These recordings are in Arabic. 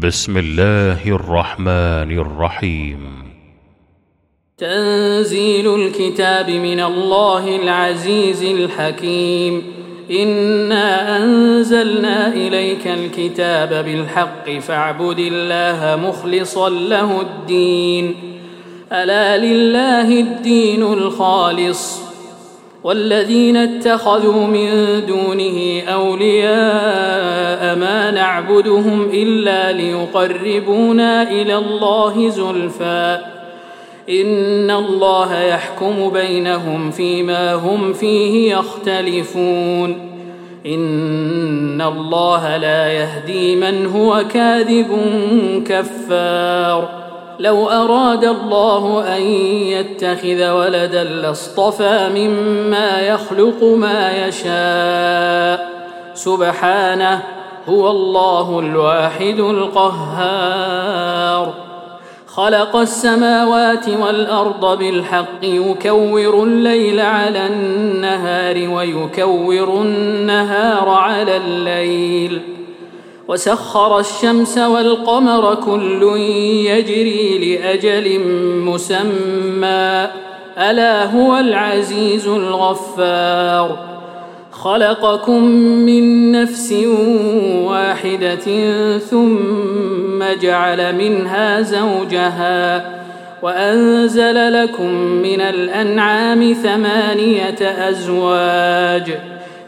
بسم الله الرحمن الرحيم. تنزيل الكتاب من الله العزيز الحكيم. إنا أنزلنا إليك الكتاب بالحق فاعبد الله مخلصا له الدين. ألا لله الدين الخالص. والذين اتخذوا من دونه أولياء ما نعبدهم إلا ليقربونا إلى الله زلفى. إن الله يحكم بينهم فيما هم فيه يختلفون. إن الله لا يهدي من هو كاذب كفار. لو أراد الله أن يتخذ ولدا لاصطفى مما يخلق ما يشاء. سبحانه هو الله الواحد القهار. خلق السماوات والأرض بالحق يكور الليل على النهار ويكور النهار على الليل. وسخر الشمس والقمر كل يجري لأجل مسمى. ألا هو العزيز الغفار. خلقكم من نفس واحدة ثم جعل منها زوجها وأنزل لكم من الأنعام ثمانية أزواج.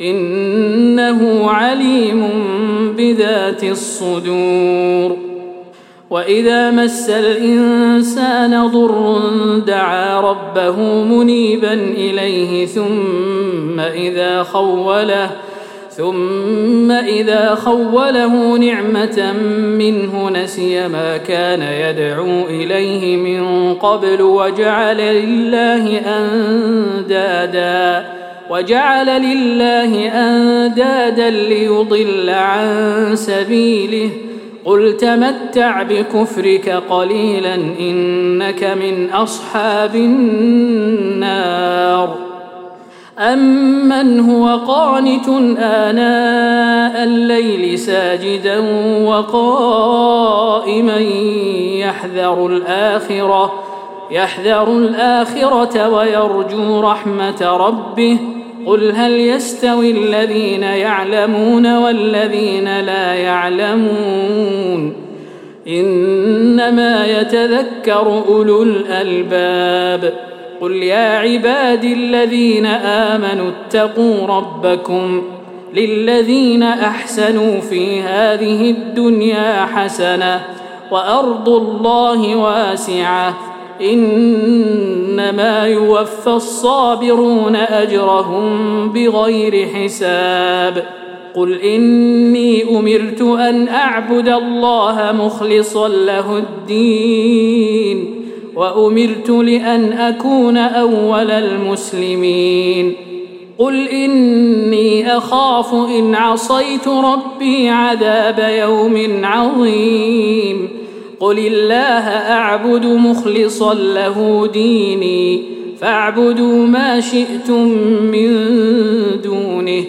إنه عليم بذات الصدور. وإذا مس الإنسان ضر دعا ربه منيبا إليه ثم إذا خوله ثم إذا خوله نعمة منه نسي ما كان يدعو إليه من قبل وجعل لله أندادا. وجعل لله أندادا ليضل عن سبيله. قل تمتع بكفرك قليلا إنك من أصحاب النار. أمن هو قانت آناء الليل ساجدا وقائما يحذر الآخرة يحذر الآخرة ويرجو رحمة ربه. قل هل يستوي الذين يعلمون والذين لا يعلمون انما يتذكر اولو الالباب قل يا عبادي الذين امنوا اتقوا ربكم للذين احسنوا في هذه الدنيا حسنه وارض الله واسعه إنما يوفى الصابرون أجرهم بغير حساب. قل إني أمرت أن أعبد الله مخلصا له الدين وأمرت لأن أكون أول المسلمين. قل إني أخاف إن عصيت ربي عذاب يوم عظيم. قل الله اعبد مخلصا له ديني فاعبدوا ما شئتم من دونه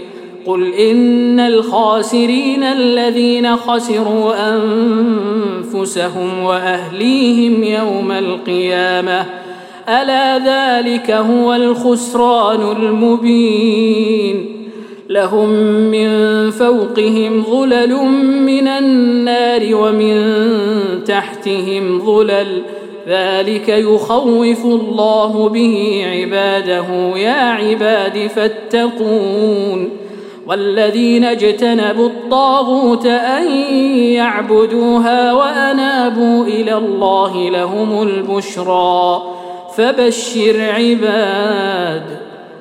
قل ان الخاسرين الذين خسروا انفسهم واهليهم يوم القيامه الا ذلك هو الخسران المبين لهم من فوقهم ظلل من النار ومن تحتهم ظلل. ذلك يخوف الله به عباده. يا عباد فاتقون. والذين اجتنبوا الطاغوت أن يعبدوها وأنابوا إلى الله لهم البشرى. فبشر عباد.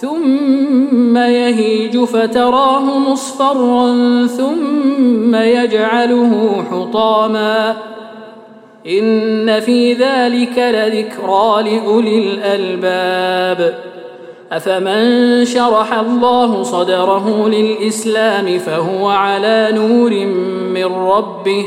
ثم يهيج فتراه مصفرا ثم يجعله حطاما. إن في ذلك لذكرى لأولي الألباب. أفمن شرح الله صدره للإسلام فهو على نور من ربه.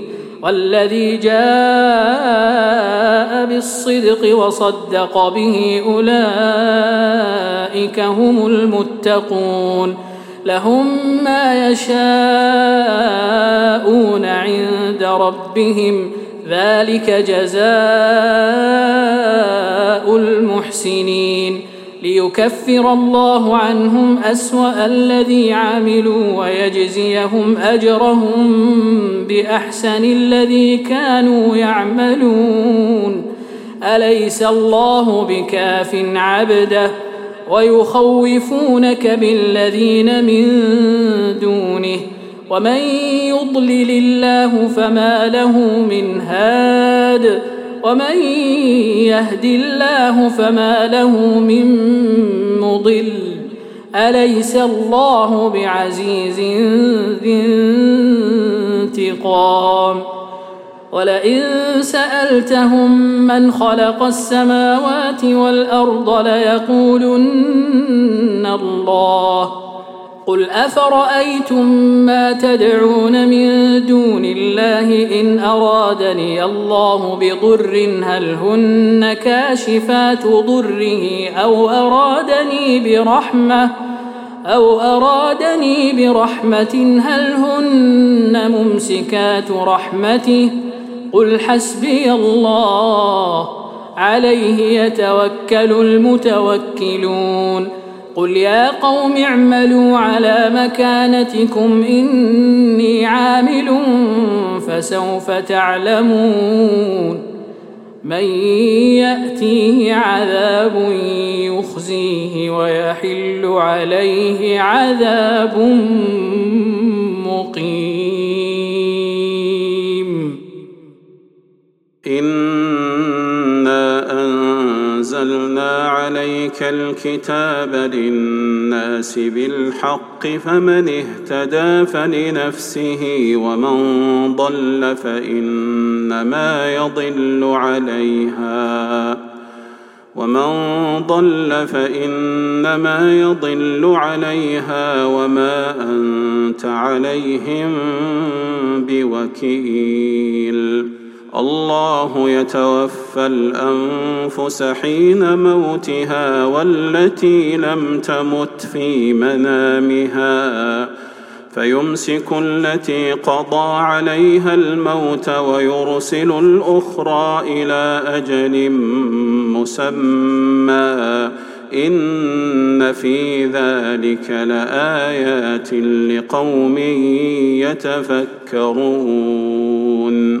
والذي جاء بالصدق وصدق به أولئك هم المتقون لهم ما يشاءون عند ربهم ذلك جزاء المحسنين ليكفر الله عنهم أسوأ الذي عملوا ويجزيهم أجرهم بأحسن الذي كانوا يعملون. أليس الله بكاف عبده؟ ويخوفونك بالذين من دونه. ومن يضلل الله فما له من هاد؟ ومن يهد الله فما له من مضل. أليس الله بعزيز ذي انتقام؟ ولئن سألتهم من خلق السماوات والأرض ليقولن الله. قل أفرأيتم ما تدعون من دون الله إن أرادني الله بضر هل هن كاشفات ضره أو أرادني برحمة أو أرادني برحمة هل هن ممسكات رحمته قل حسبي الله عليه يتوكل المتوكلون قل يا قوم اعملوا على مكانتكم إني عامل فسوف تعلمون من يأتيه عذاب يخزيه ويحل عليه عذاب مقيم. أنزلنا عليك الكتاب للناس بالحق فمن اهتدى فلنفسه ومن ضل فإنما يضل عليها. ومن ضل فإنما يضل عليها وما أنت عليهم بوكيل. الله يتوفى الأنفس حين موتها والتي لم تمت في منامها فيمسك التي قضى عليها الموت ويرسل الأخرى إلى أجل مسمى. إن في ذلك لآيات لقوم يتفكرون.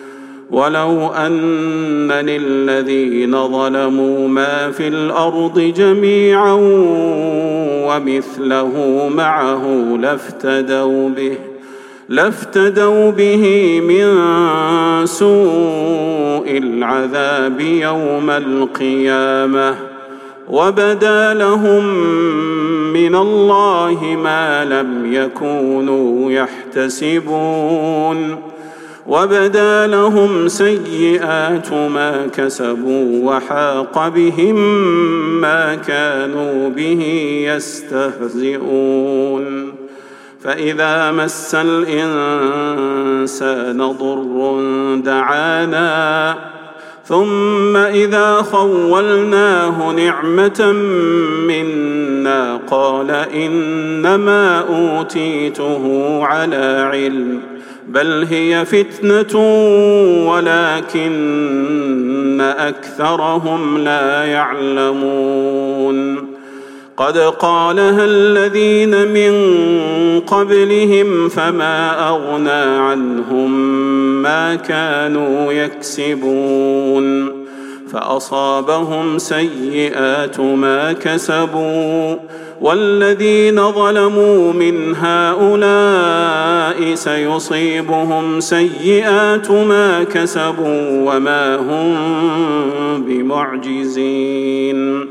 ولو أن للذين ظلموا ما في الأرض جميعا ومثله معه لافتدوا به لافتدوا به من سوء العذاب يوم القيامة. وبدا لهم من الله ما لم يكونوا يحتسبون. وبدا لهم سيئات ما كسبوا وحاق بهم ما كانوا به يستهزئون فاذا مس الانسان ضر دعانا ثم إذا خولناه نعمة منا قال إنما أوتيته على علم بل هي فتنة ولكن أكثرهم لا يعلمون. قد قالها الذين من قبلهم فما أغنى عنهم ما كانوا يكسبون. فأصابهم سيئات ما كسبوا. والذين ظلموا من هؤلاء سيصيبهم سيئات ما كسبوا وما هم بمعجزين.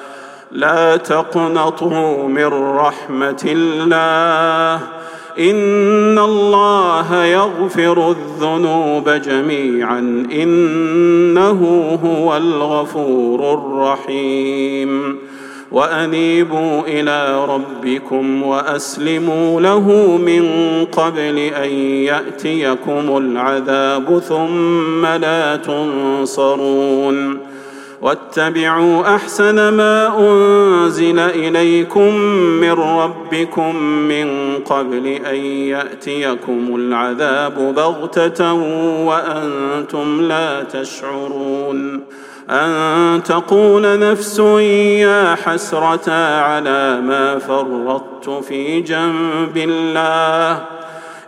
لا تقنطوا من رحمة الله. إن الله يغفر الذنوب جميعا. إنه هو الغفور الرحيم. وأنيبوا إلى ربكم وأسلموا له من قبل أن يأتيكم العذاب ثم لا تنصرون. واتبعوا أحسن ما أنزل إليكم من ربكم من قبل أن يأتيكم العذاب بغتة وأنتم لا تشعرون أن تقول نفس يا حسرة على ما فرطت في جنب الله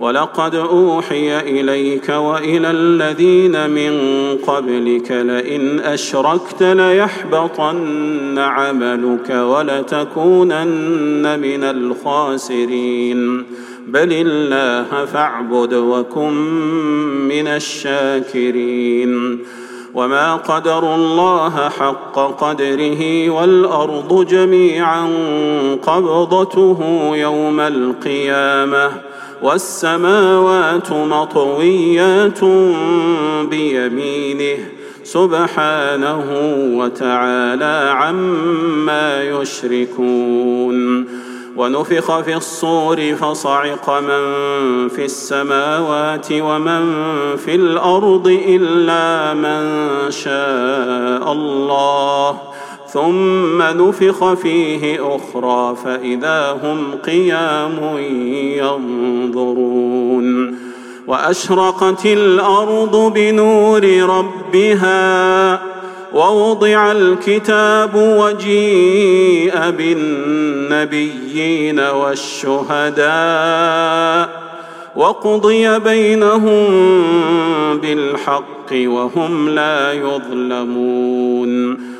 ولقد أوحي إليك وإلى الذين من قبلك لئن أشركت ليحبطن عملك ولتكونن من الخاسرين. بل الله فاعبد وكن من الشاكرين. وما قدروا الله حق قدره والأرض جميعا قبضته يوم القيامة. والسماوات مطويات بيمينه سبحانه وتعالى عما يشركون. ونفخ في الصور فصعق من في السماوات ومن في الأرض إلا من شاء الله. ثم نفخ فيه أخرى فإذا هم قيام ينظرون. وأشرقت الأرض بنور ربها ووضع الكتاب وجيء بالنبيين والشهداء وقضي بينهم بالحق وهم لا يظلمون.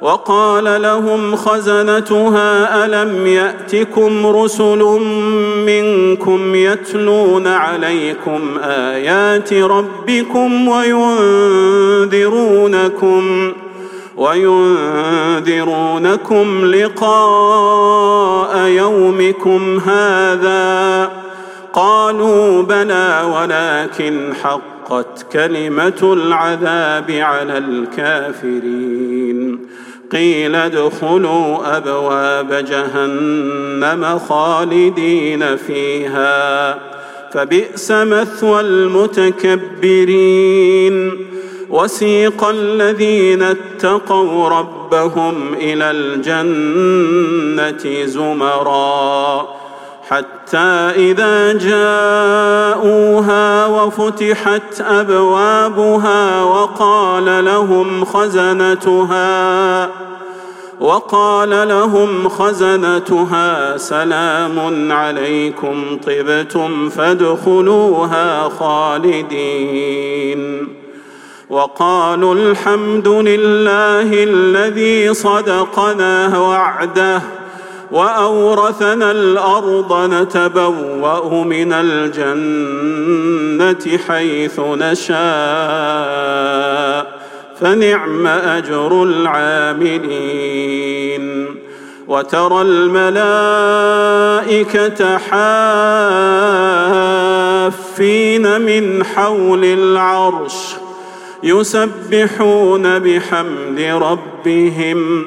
وقال لهم خزنتها ألم يأتكم رسل منكم يتلون عليكم آيات ربكم وينذرونكم ۖ وينذرونكم لقاء يومكم هذا قالوا بلى ولكن حقت كلمة العذاب على الكافرين قيل ادخلوا أبواب جهنم خالدين فيها فبئس مثوى المتكبرين. وسيق الذين اتقوا ربهم إلى الجنة زمرا. حتى إذا جاءوها وفتحت أبوابها وقال لهم خزنتها وقال لهم خزنتها سلام عليكم طبتم فادخلوها خالدين. وقالوا الحمد لله الذي صدقنا وعده. وأورثنا الأرض نتبوأ من الجنة حيث نشاء فنعم أجر العاملين. وترى الملائكة حافين من حول العرش يسبحون بحمد ربهم.